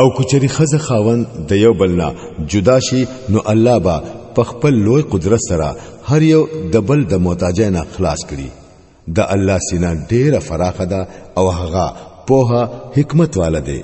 او کچری خزه خاون د یو بلنا جدا شي نو الله با په خپل لوی قدرت سره هر یو د بل د محتاج نه خلاص کړي د الله سینا ډیره فراخه ده او هغه پوها حکمت والا دی